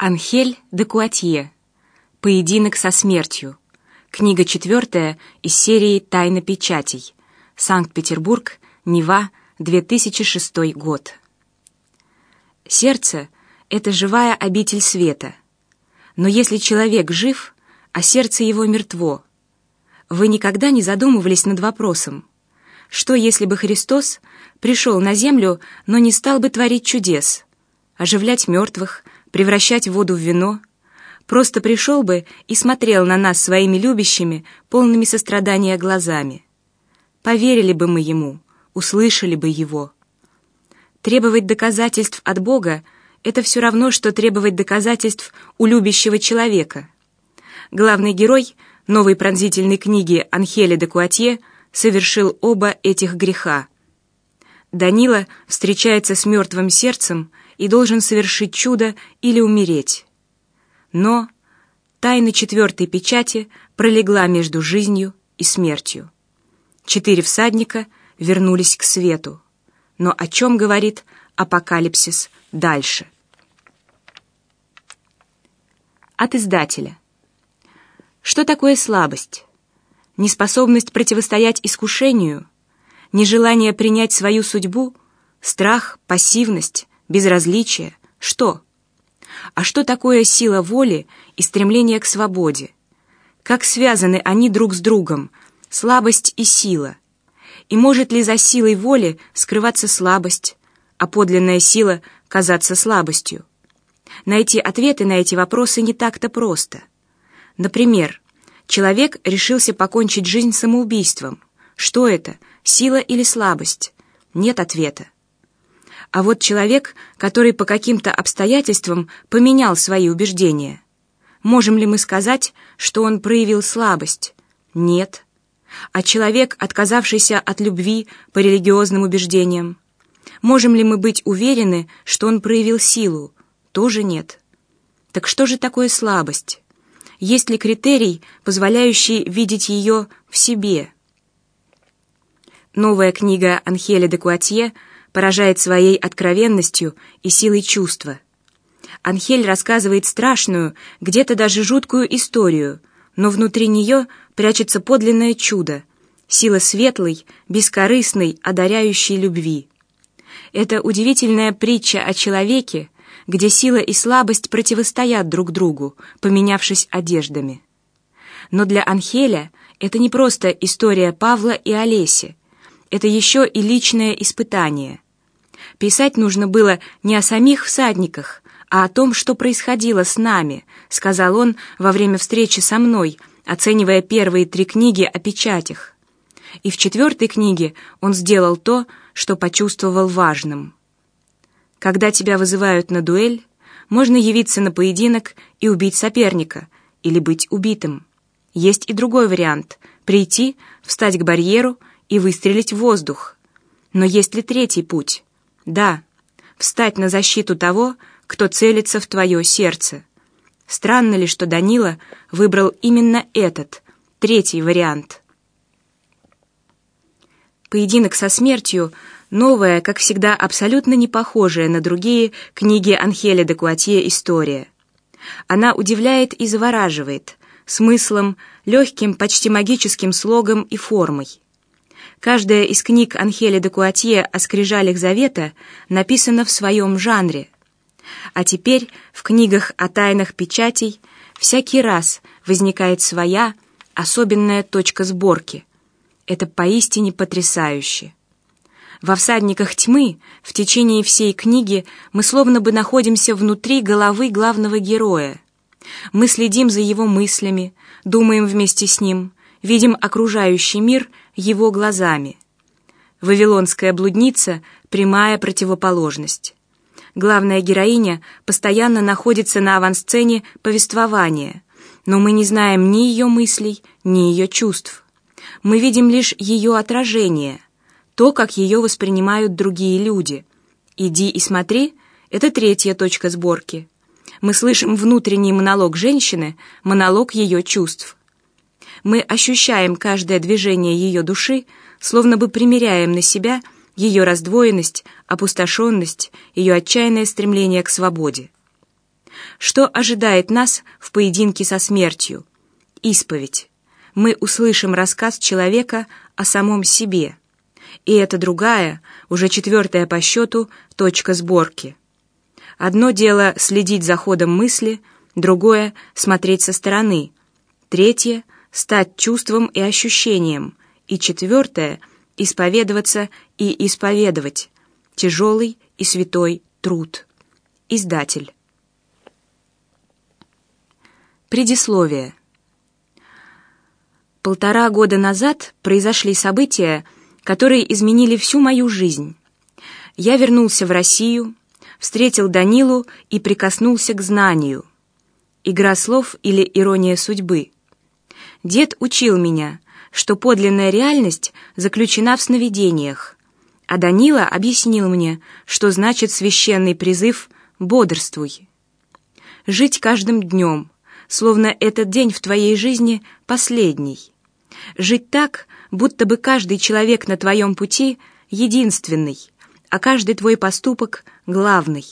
Анхель де Куатье. Поединок со смертью. Книга четвертая из серии «Тайна печатей». Санкт-Петербург, Нева, 2006 год. Сердце — это живая обитель света. Но если человек жив, а сердце его мертво, вы никогда не задумывались над вопросом, что если бы Христос пришел на землю, но не стал бы творить чудес, оживлять мертвых, превращать воду в вино, просто пришел бы и смотрел на нас своими любящими, полными сострадания глазами. Поверили бы мы ему, услышали бы его. Требовать доказательств от Бога — это все равно, что требовать доказательств у любящего человека. Главный герой новой пронзительной книги Анхеля де Куатье совершил оба этих греха. Данила встречается с мертвым сердцем и должен совершить чудо или умереть. Но тайна четвертой печати пролегла между жизнью и смертью. Четыре всадника вернулись к свету. Но о чем говорит апокалипсис дальше? От издателя. Что такое слабость? Неспособность противостоять искушению, нежелание принять свою судьбу, страх, пассивность, безразличие. Что? А что такое сила воли и стремление к свободе? Как связаны они друг с другом, слабость и сила? И может ли за силой воли скрываться слабость, а подлинная сила казаться слабостью? Найти ответы на эти вопросы не так-то просто. Например, человек решился покончить жизнь самоубийством. Что это, сила или слабость? Нет ответа. А вот человек, который по каким-то обстоятельствам поменял свои убеждения. Можем ли мы сказать, что он проявил слабость? Нет. А человек, отказавшийся от любви по религиозным убеждениям? Можем ли мы быть уверены, что он проявил силу? Тоже нет. Так что же такое слабость? Есть ли критерий, позволяющий видеть ее в себе? Новая книга Анхеля де Куатье – поражает своей откровенностью и силой чувства. Анхель рассказывает страшную, где-то даже жуткую историю, но внутри нее прячется подлинное чудо, сила светлой, бескорыстной, одаряющей любви. Это удивительная притча о человеке, где сила и слабость противостоят друг другу, поменявшись одеждами. Но для Анхеля это не просто история Павла и Олеси, это еще и личное испытание. Писать нужно было не о самих всадниках, а о том, что происходило с нами, сказал он во время встречи со мной, оценивая первые три книги о печатях. И в четвертой книге он сделал то, что почувствовал важным. Когда тебя вызывают на дуэль, можно явиться на поединок и убить соперника, или быть убитым. Есть и другой вариант — прийти, встать к барьеру и выстрелить в воздух. Но есть ли третий путь? Да, встать на защиту того, кто целится в твое сердце. Странно ли, что Данила выбрал именно этот, третий вариант? Поединок со смертью — новая, как всегда, абсолютно не похожая на другие книги Анхеля де Куатье история. Она удивляет и завораживает, смыслом, легким, почти магическим слогом и формой. Каждая из книг Анхеля де Куатье о скрижалях Завета написана в своем жанре. А теперь в книгах о тайнах печатей всякий раз возникает своя особенная точка сборки. Это поистине потрясающе. Во «Всадниках тьмы» в течение всей книги мы словно бы находимся внутри головы главного героя. Мы следим за его мыслями, думаем вместе с ним, видим окружающий мир его глазами. Вавилонская блудница — прямая противоположность. Главная героиня постоянно находится на авансцене повествования, но мы не знаем ни ее мыслей, ни ее чувств. Мы видим лишь ее отражение, то, как ее воспринимают другие люди. «Иди и смотри» — это третья точка сборки. Мы слышим внутренний монолог женщины, монолог ее чувств мы ощущаем каждое движение ее души, словно бы примеряем на себя ее раздвоенность, опустошенность, ее отчаянное стремление к свободе. Что ожидает нас в поединке со смертью? Исповедь. Мы услышим рассказ человека о самом себе. И это другая, уже четвертая по счету, точка сборки. Одно дело следить за ходом мысли, другое — смотреть со стороны, третье — стать чувством и ощущением, и четвертое — исповедоваться и исповедовать. Тяжелый и святой труд. Издатель. Предисловие. Полтора года назад произошли события, которые изменили всю мою жизнь. Я вернулся в Россию, встретил Данилу и прикоснулся к знанию. Игра слов или ирония судьбы. Дед учил меня, что подлинная реальность заключена в сновидениях, а Данила объяснил мне, что значит священный призыв «бодрствуй». Жить каждым днем, словно этот день в твоей жизни последний. Жить так, будто бы каждый человек на твоем пути единственный, а каждый твой поступок главный.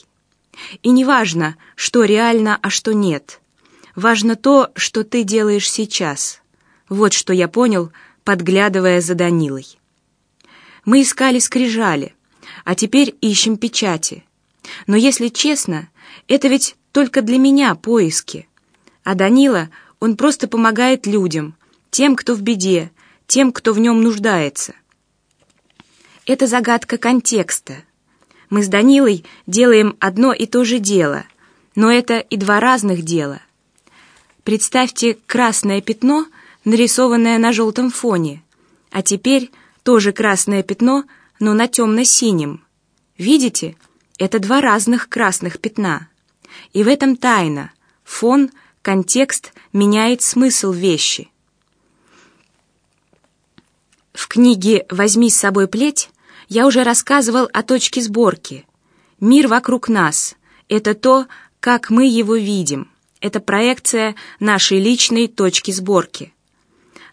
И не важно, что реально, а что нет. Важно то, что ты делаешь сейчас. Вот что я понял, подглядывая за Данилой. Мы искали скрижали, а теперь ищем печати. Но если честно, это ведь только для меня поиски. А Данила, он просто помогает людям, тем, кто в беде, тем, кто в нем нуждается. Это загадка контекста. Мы с Данилой делаем одно и то же дело, но это и два разных дела. Представьте красное пятно, нарисованное на желтом фоне, а теперь тоже красное пятно, но на темно-синем. Видите? Это два разных красных пятна. И в этом тайна. Фон, контекст меняет смысл вещи. В книге «Возьми с собой плеть» я уже рассказывал о точке сборки. Мир вокруг нас — это то, как мы его видим. Это проекция нашей личной точки сборки.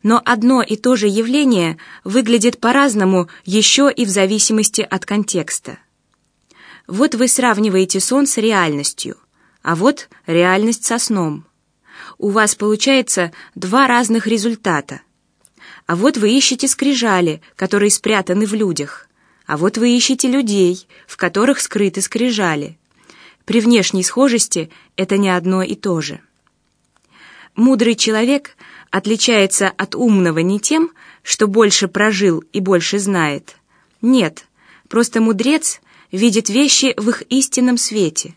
Но одно и то же явление выглядит по-разному еще и в зависимости от контекста. Вот вы сравниваете сон с реальностью, а вот реальность со сном. У вас получается два разных результата. А вот вы ищете скрижали, которые спрятаны в людях. А вот вы ищете людей, в которых скрыты скрижали. При внешней схожести это не одно и то же. Мудрый человек отличается от умного не тем, что больше прожил и больше знает. Нет, просто мудрец видит вещи в их истинном свете.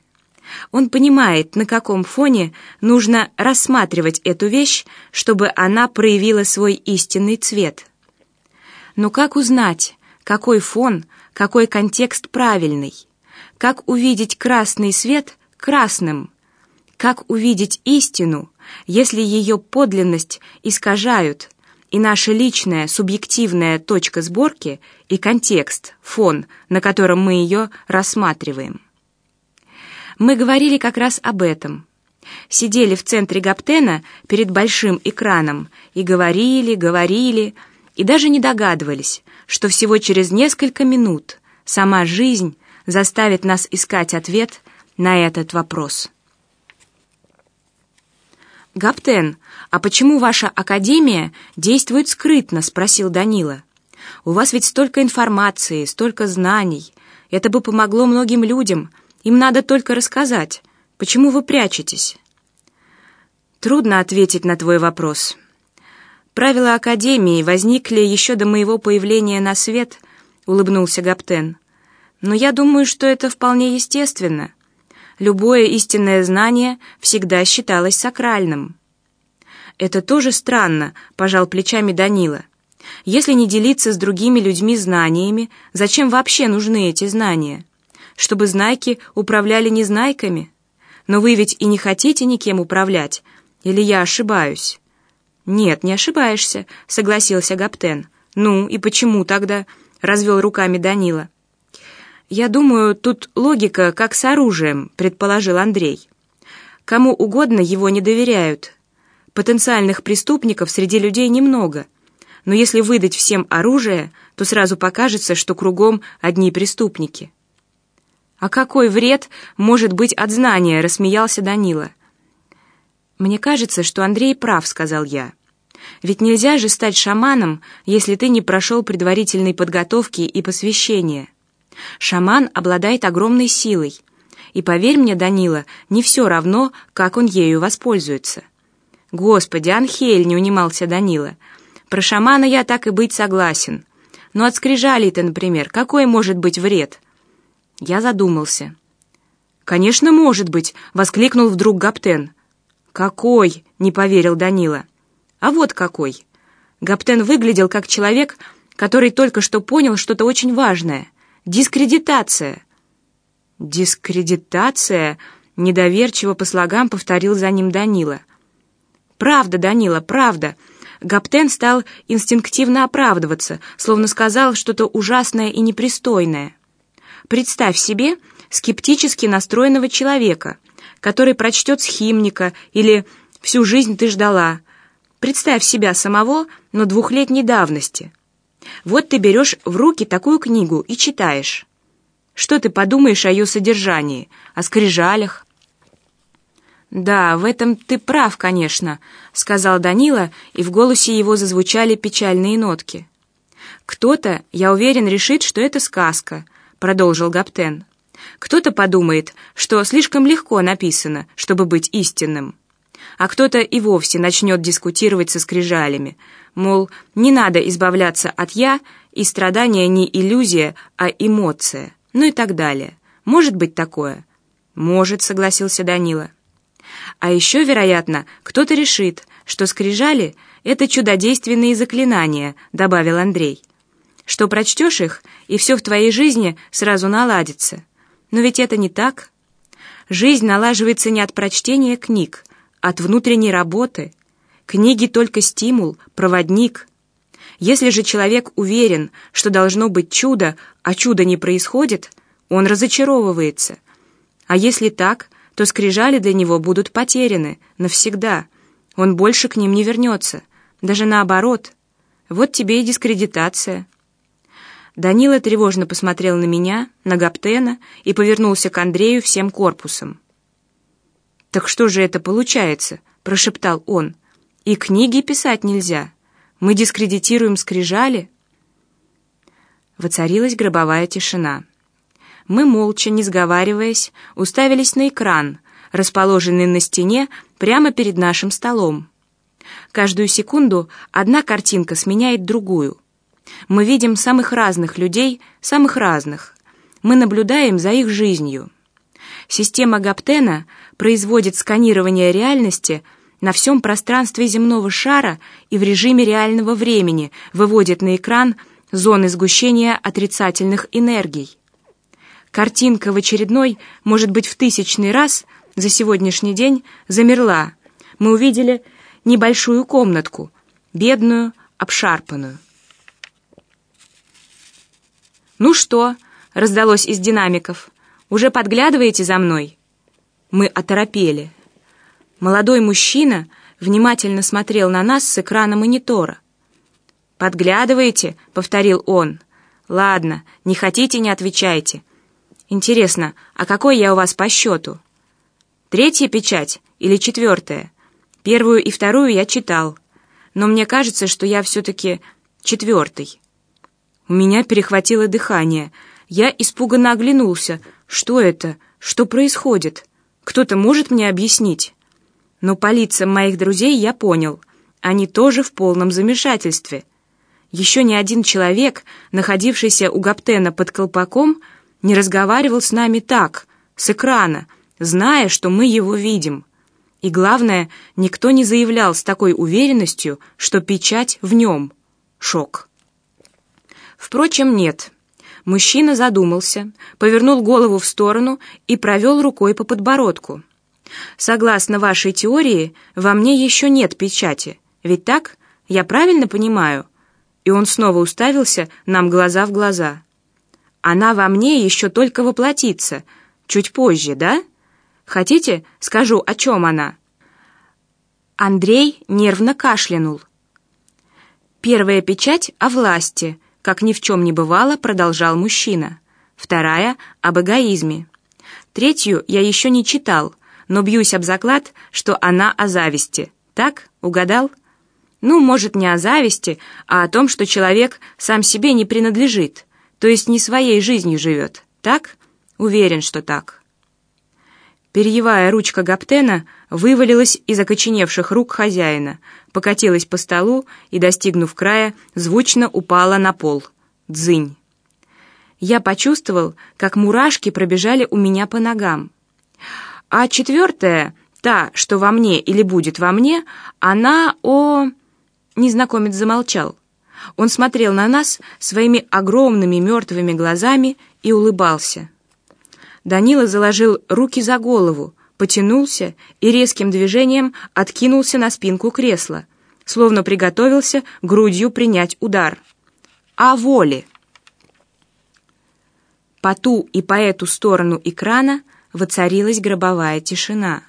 Он понимает, на каком фоне нужно рассматривать эту вещь, чтобы она проявила свой истинный цвет. Но как узнать, какой фон, какой контекст правильный? Как увидеть красный свет красным? Как увидеть истину, если ее подлинность искажают, и наша личная субъективная точка сборки и контекст, фон, на котором мы ее рассматриваем? Мы говорили как раз об этом. Сидели в центре Гаптена перед большим экраном и говорили, говорили, и даже не догадывались, что всего через несколько минут сама жизнь заставит нас искать ответ на этот вопрос. «Гаптен, а почему ваша академия действует скрытно?» — спросил Данила. «У вас ведь столько информации, столько знаний. Это бы помогло многим людям. Им надо только рассказать. Почему вы прячетесь?» «Трудно ответить на твой вопрос. Правила академии возникли еще до моего появления на свет», — улыбнулся Гаптен. «Но я думаю, что это вполне естественно любое истинное знание всегда считалось сакральным. «Это тоже странно», — пожал плечами Данила. «Если не делиться с другими людьми знаниями, зачем вообще нужны эти знания? Чтобы знайки управляли незнайками? Но вы ведь и не хотите никем управлять, или я ошибаюсь?» «Нет, не ошибаешься», — согласился Гаптен. «Ну, и почему тогда?» — развел руками Данила. «Я думаю, тут логика как с оружием», — предположил Андрей. «Кому угодно его не доверяют. Потенциальных преступников среди людей немного. Но если выдать всем оружие, то сразу покажется, что кругом одни преступники». «А какой вред может быть от знания?» — рассмеялся Данила. «Мне кажется, что Андрей прав», — сказал я. «Ведь нельзя же стать шаманом, если ты не прошел предварительной подготовки и посвящения. Шаман обладает огромной силой, и, поверь мне, Данила, не все равно, как он ею воспользуется». «Господи, Анхель!» — не унимался Данила. «Про шамана я так и быть согласен. Но от скрижалей-то, например, какой может быть вред?» Я задумался. «Конечно, может быть!» — воскликнул вдруг Гаптен. «Какой?» — не поверил Данила. «А вот какой!» Гаптен выглядел как человек, который только что понял что-то очень важное. Дискредитация. «Дискредитация?» — недоверчиво по слогам повторил за ним Данила. «Правда, Данила, правда!» Гаптен стал инстинктивно оправдываться, словно сказал что-то ужасное и непристойное. Представь себе скептически настроенного человека, который прочтет схимника или «Всю жизнь ты ждала». Представь себя самого, но двухлетней давности. Вот ты берешь в руки такую книгу и читаешь. Что ты подумаешь о ее содержании, о скрижалях? «Да, в этом ты прав, конечно», — сказал Данила, и в голосе его зазвучали печальные нотки. «Кто-то, я уверен, решит, что это сказка», — продолжил Гаптен. «Кто-то подумает, что слишком легко написано, чтобы быть истинным. А кто-то и вовсе начнет дискутировать со скрижалями, мол, не надо избавляться от «я», и страдания не иллюзия, а эмоция, ну и так далее. Может быть такое?» «Может», — согласился Данила. «А еще, вероятно, кто-то решит, что скрижали — это чудодейственные заклинания», — добавил Андрей что прочтешь их, и все в твоей жизни сразу наладится. Но ведь это не так. Жизнь налаживается не от прочтения книг, от внутренней работы. Книги только стимул, проводник. Если же человек уверен, что должно быть чудо, а чудо не происходит, он разочаровывается. А если так, то скрижали для него будут потеряны навсегда. Он больше к ним не вернется. Даже наоборот. Вот тебе и дискредитация. Данила тревожно посмотрел на меня, на Гаптена и повернулся к Андрею всем корпусом. «Так что же это получается?» — прошептал он. «И книги писать нельзя. Мы дискредитируем скрижали?» Воцарилась гробовая тишина. Мы, молча, не сговариваясь, уставились на экран, расположенный на стене прямо перед нашим столом. Каждую секунду одна картинка сменяет другую — мы видим самых разных людей, самых разных. Мы наблюдаем за их жизнью. Система Гаптена производит сканирование реальности на всем пространстве земного шара и в режиме реального времени выводит на экран зоны сгущения отрицательных энергий. Картинка в очередной, может быть, в тысячный раз за сегодняшний день замерла. Мы увидели небольшую комнатку, бедную, обшарпанную. «Ну что?» — раздалось из динамиков. «Уже подглядываете за мной?» Мы оторопели. Молодой мужчина внимательно смотрел на нас с экрана монитора. «Подглядываете?» — повторил он. «Ладно, не хотите — не отвечайте. Интересно, а какой я у вас по счету? Третья печать или четвертая? Первую и вторую я читал, но мне кажется, что я все-таки четвертый». У меня перехватило дыхание. Я испуганно оглянулся. Что это? Что происходит? Кто-то может мне объяснить? Но по лицам моих друзей я понял. Они тоже в полном замешательстве. Еще ни один человек, находившийся у Гаптена под колпаком, не разговаривал с нами так, с экрана, зная, что мы его видим. И главное, никто не заявлял с такой уверенностью, что печать в нем. Шок. Впрочем, нет. Мужчина задумался, повернул голову в сторону и провел рукой по подбородку. «Согласно вашей теории, во мне еще нет печати. Ведь так? Я правильно понимаю?» И он снова уставился нам глаза в глаза. «Она во мне еще только воплотится. Чуть позже, да? Хотите, скажу, о чем она?» Андрей нервно кашлянул. «Первая печать о власти», как ни в чем не бывало, продолжал мужчина. вторая — об эгоизме. Третью я еще не читал, но бьюсь об заклад, что она о зависти. Так, угадал? Ну, может, не о зависти, а о том, что человек сам себе не принадлежит, то есть не своей жизнью живет. Так? Уверен, что так. Перьевая ручка Гаптена вывалилась из окоченевших рук хозяина, покатилась по столу и, достигнув края, звучно упала на пол. Дзынь. Я почувствовал, как мурашки пробежали у меня по ногам. А четвертая, та, что во мне или будет во мне, она о... Незнакомец замолчал. Он смотрел на нас своими огромными мертвыми глазами и улыбался. Данила заложил руки за голову, потянулся и резким движением откинулся на спинку кресла, словно приготовился грудью принять удар. «О воле!» По ту и по эту сторону экрана воцарилась гробовая тишина.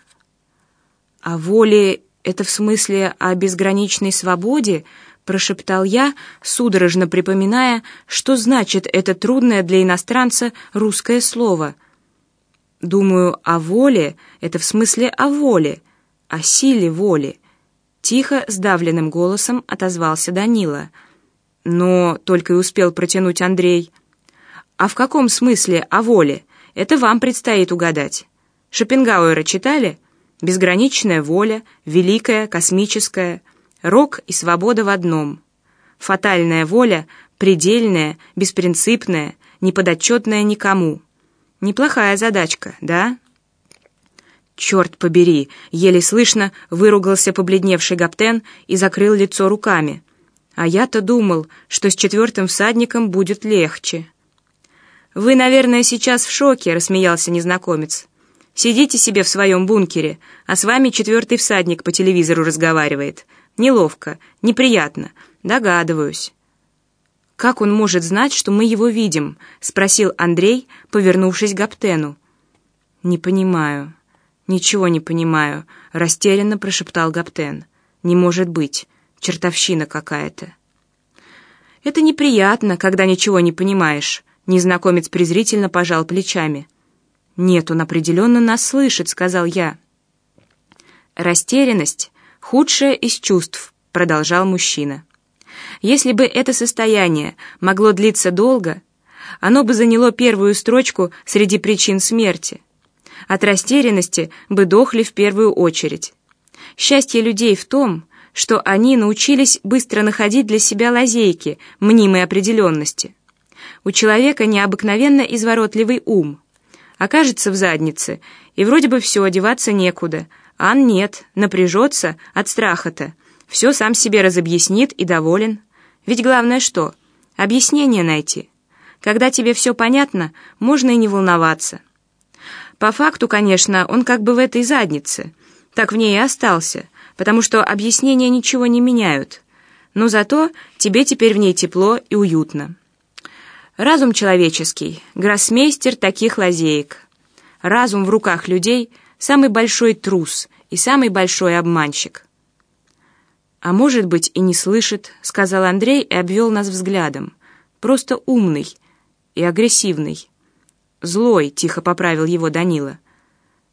«О воле — это в смысле о безграничной свободе?» — прошептал я, судорожно припоминая, что значит это трудное для иностранца русское слово — Думаю, о воле — это в смысле о воле, о силе воли. Тихо, сдавленным голосом отозвался Данила. Но только и успел протянуть Андрей. А в каком смысле о воле? Это вам предстоит угадать. Шопенгауэра читали? Безграничная воля, великая, космическая, рок и свобода в одном. Фатальная воля, предельная, беспринципная, неподотчетная никому — Неплохая задачка, да?» «Черт побери!» — еле слышно выругался побледневший Гаптен и закрыл лицо руками. «А я-то думал, что с четвертым всадником будет легче». «Вы, наверное, сейчас в шоке», — рассмеялся незнакомец. «Сидите себе в своем бункере, а с вами четвертый всадник по телевизору разговаривает. Неловко, неприятно, догадываюсь». «Как он может знать, что мы его видим?» — спросил Андрей, повернувшись к Гаптену. «Не понимаю. Ничего не понимаю», — растерянно прошептал Гаптен. «Не может быть. Чертовщина какая-то». «Это неприятно, когда ничего не понимаешь», — незнакомец презрительно пожал плечами. «Нет, он определенно нас слышит», — сказал я. «Растерянность — худшее из чувств», — продолжал мужчина. Если бы это состояние могло длиться долго, оно бы заняло первую строчку среди причин смерти. От растерянности бы дохли в первую очередь. Счастье людей в том, что они научились быстро находить для себя лазейки мнимой определенности. У человека необыкновенно изворотливый ум. Окажется в заднице, и вроде бы все, одеваться некуда. Ан нет, напряжется от страха-то. Все сам себе разобъяснит и доволен. Ведь главное что? Объяснение найти. Когда тебе все понятно, можно и не волноваться. По факту, конечно, он как бы в этой заднице. Так в ней и остался, потому что объяснения ничего не меняют. Но зато тебе теперь в ней тепло и уютно. Разум человеческий, гроссмейстер таких лазеек. Разум в руках людей — самый большой трус и самый большой обманщик. «А может быть, и не слышит», — сказал Андрей и обвел нас взглядом. «Просто умный и агрессивный». «Злой», — тихо поправил его Данила.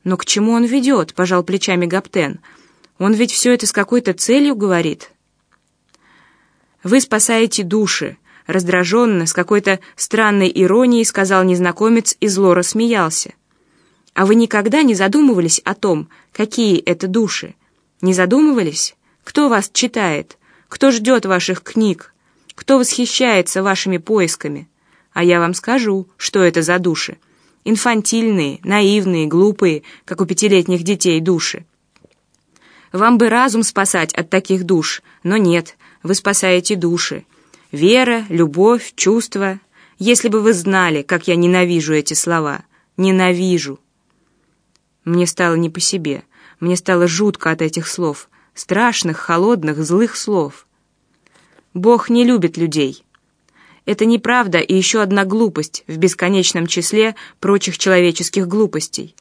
«Но к чему он ведет?» — пожал плечами Гаптен. «Он ведь все это с какой-то целью говорит». «Вы спасаете души», — раздраженно, с какой-то странной иронией сказал незнакомец и зло рассмеялся. «А вы никогда не задумывались о том, какие это души? Не задумывались?» Кто вас читает? Кто ждет ваших книг? Кто восхищается вашими поисками? А я вам скажу, что это за души. Инфантильные, наивные, глупые, как у пятилетних детей души. Вам бы разум спасать от таких душ, но нет, вы спасаете души. Вера, любовь, чувства. Если бы вы знали, как я ненавижу эти слова. Ненавижу. Мне стало не по себе. Мне стало жутко от этих слов страшных, холодных, злых слов. Бог не любит людей. Это неправда и еще одна глупость в бесконечном числе прочих человеческих глупостей.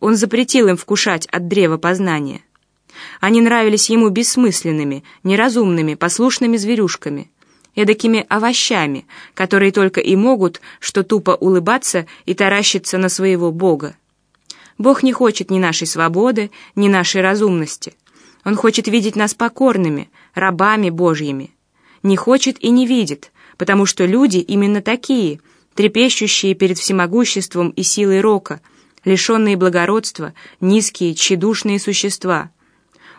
Он запретил им вкушать от древа познания. Они нравились ему бессмысленными, неразумными, послушными зверюшками. эдакими овощами, которые только и могут, что тупо улыбаться и таращиться на своего Бога. Бог не хочет ни нашей свободы, ни нашей разумности. Он хочет видеть нас покорными, рабами Божьими. Не хочет и не видит, потому что люди именно такие, трепещущие перед всемогуществом и силой рока, лишенные благородства, низкие, тщедушные существа.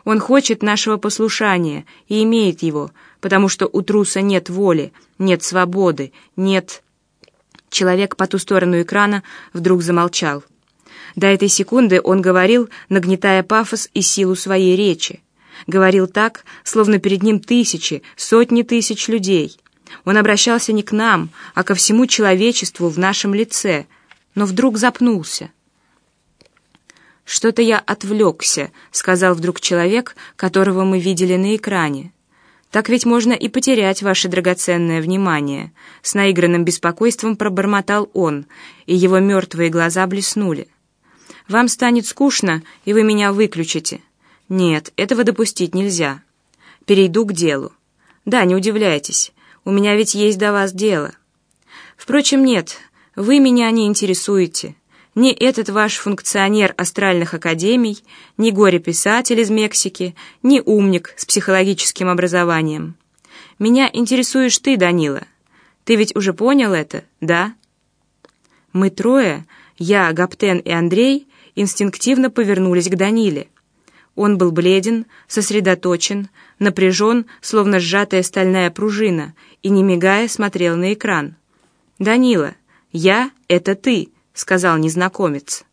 Он хочет нашего послушания и имеет его, потому что у труса нет воли, нет свободы, нет... Человек по ту сторону экрана вдруг замолчал. До этой секунды он говорил, нагнетая пафос и силу своей речи. Говорил так, словно перед ним тысячи, сотни тысяч людей. Он обращался не к нам, а ко всему человечеству в нашем лице, но вдруг запнулся. «Что-то я отвлекся», — сказал вдруг человек, которого мы видели на экране. Так ведь можно и потерять ваше драгоценное внимание. С наигранным беспокойством пробормотал он, и его мертвые глаза блеснули. Вам станет скучно, и вы меня выключите. Нет, этого допустить нельзя. Перейду к делу. Да, не удивляйтесь, у меня ведь есть до вас дело. Впрочем, нет, вы меня не интересуете. Ни этот ваш функционер астральных академий, ни горе-писатель из Мексики, ни умник с психологическим образованием. Меня интересуешь ты, Данила. Ты ведь уже понял это, да? Мы трое, я, Гаптен и Андрей, инстинктивно повернулись к Даниле. Он был бледен, сосредоточен, напряжен, словно сжатая стальная пружина, и, не мигая, смотрел на экран. «Данила, я — это ты», сказал незнакомец.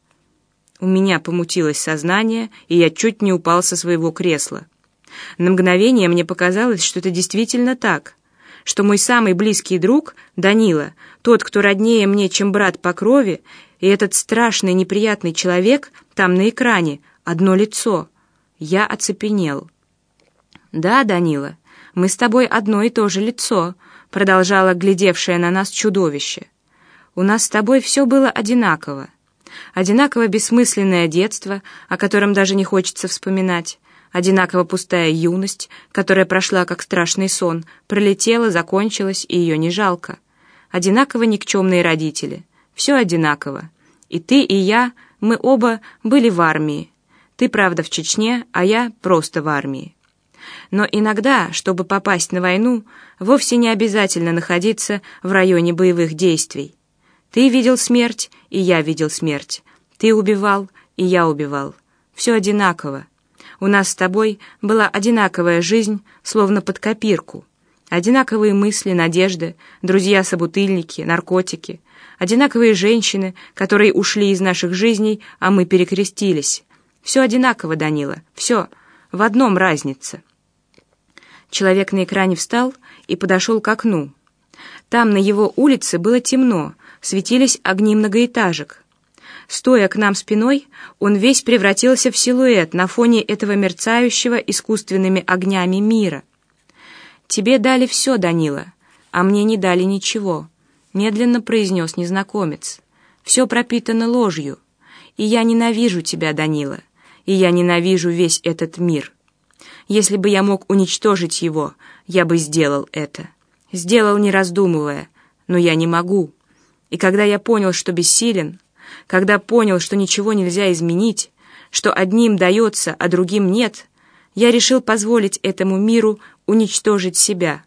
У меня помутилось сознание, и я чуть не упал со своего кресла. На мгновение мне показалось, что это действительно так, что мой самый близкий друг, Данила, тот, кто роднее мне, чем брат по крови, и этот страшный неприятный человек там на экране, одно лицо. Я оцепенел. «Да, Данила, мы с тобой одно и то же лицо», продолжало глядевшее на нас чудовище. У нас с тобой все было одинаково. Одинаково бессмысленное детство, о котором даже не хочется вспоминать. Одинаково пустая юность, которая прошла как страшный сон, пролетела, закончилась, и ее не жалко. Одинаково никчемные родители. Все одинаково. И ты, и я, мы оба были в армии. Ты, правда, в Чечне, а я просто в армии. Но иногда, чтобы попасть на войну, вовсе не обязательно находиться в районе боевых действий. Ты видел смерть, и я видел смерть. Ты убивал, и я убивал. Все одинаково. У нас с тобой была одинаковая жизнь, словно под копирку. Одинаковые мысли, надежды, друзья-собутыльники, наркотики. Одинаковые женщины, которые ушли из наших жизней, а мы перекрестились. Все одинаково, Данила, все. В одном разница. Человек на экране встал и подошел к окну. Там, на его улице, было темно, светились огни многоэтажек. Стоя к нам спиной, он весь превратился в силуэт на фоне этого мерцающего искусственными огнями мира. «Тебе дали все, Данила, а мне не дали ничего», — медленно произнес незнакомец. «Все пропитано ложью, и я ненавижу тебя, Данила, и я ненавижу весь этот мир. Если бы я мог уничтожить его, я бы сделал это. Сделал, не раздумывая, но я не могу». И когда я понял, что бессилен, когда понял, что ничего нельзя изменить, что одним дается, а другим нет, я решил позволить этому миру уничтожить себя.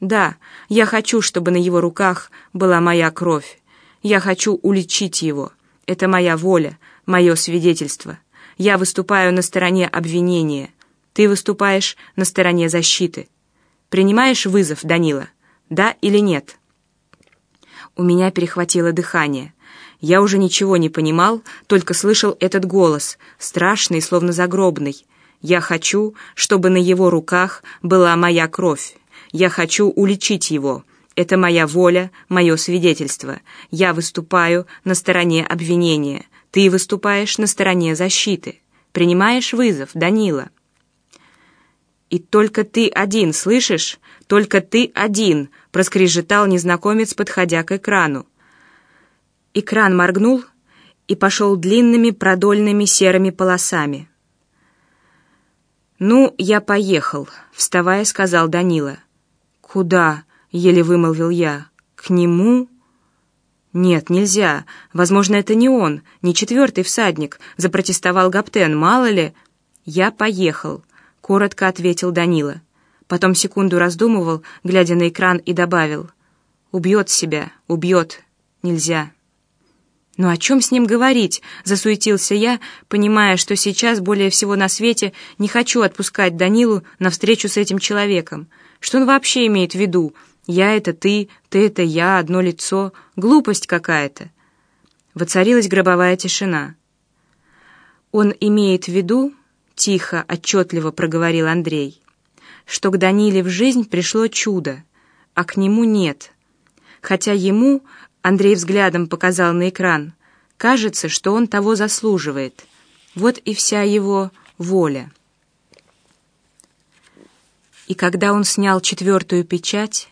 Да, я хочу, чтобы на его руках была моя кровь. Я хочу уличить его. Это моя воля, мое свидетельство. Я выступаю на стороне обвинения. Ты выступаешь на стороне защиты. Принимаешь вызов, Данила? Да или нет?» У меня перехватило дыхание. Я уже ничего не понимал, только слышал этот голос, страшный, словно загробный. Я хочу, чтобы на его руках была моя кровь. Я хочу уличить его. Это моя воля, мое свидетельство. Я выступаю на стороне обвинения. Ты выступаешь на стороне защиты. Принимаешь вызов, Данила. И только ты один, слышишь? Только ты один, проскрежетал незнакомец, подходя к экрану. Экран моргнул и пошел длинными продольными серыми полосами. «Ну, я поехал», — вставая, сказал Данила. «Куда?» — еле вымолвил я. «К нему?» «Нет, нельзя. Возможно, это не он, не четвертый всадник», — запротестовал Гаптен. «Мало ли...» «Я поехал», — коротко ответил Данила. Потом секунду раздумывал, глядя на экран, и добавил. «Убьет себя, убьет. Нельзя». «Ну о чем с ним говорить?» — засуетился я, понимая, что сейчас более всего на свете не хочу отпускать Данилу на встречу с этим человеком. Что он вообще имеет в виду? Я — это ты, ты — это я, одно лицо. Глупость какая-то. Воцарилась гробовая тишина. «Он имеет в виду...» — тихо, отчетливо проговорил Андрей что к Даниле в жизнь пришло чудо, а к нему нет. Хотя ему, Андрей взглядом показал на экран, кажется, что он того заслуживает. Вот и вся его воля. И когда он снял четвертую печать,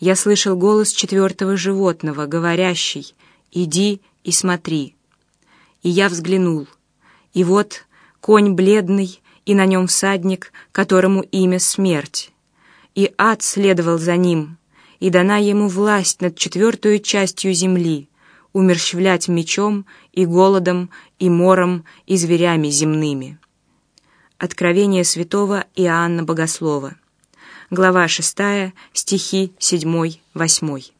я слышал голос четвертого животного, говорящий «Иди и смотри». И я взглянул, и вот конь бледный, и на нем всадник, которому имя смерть. И ад следовал за ним, и дана ему власть над четвертую частью земли, умерщвлять мечом и голодом, и мором, и зверями земными. Откровение святого Иоанна Богослова. Глава 6, стихи 7-8.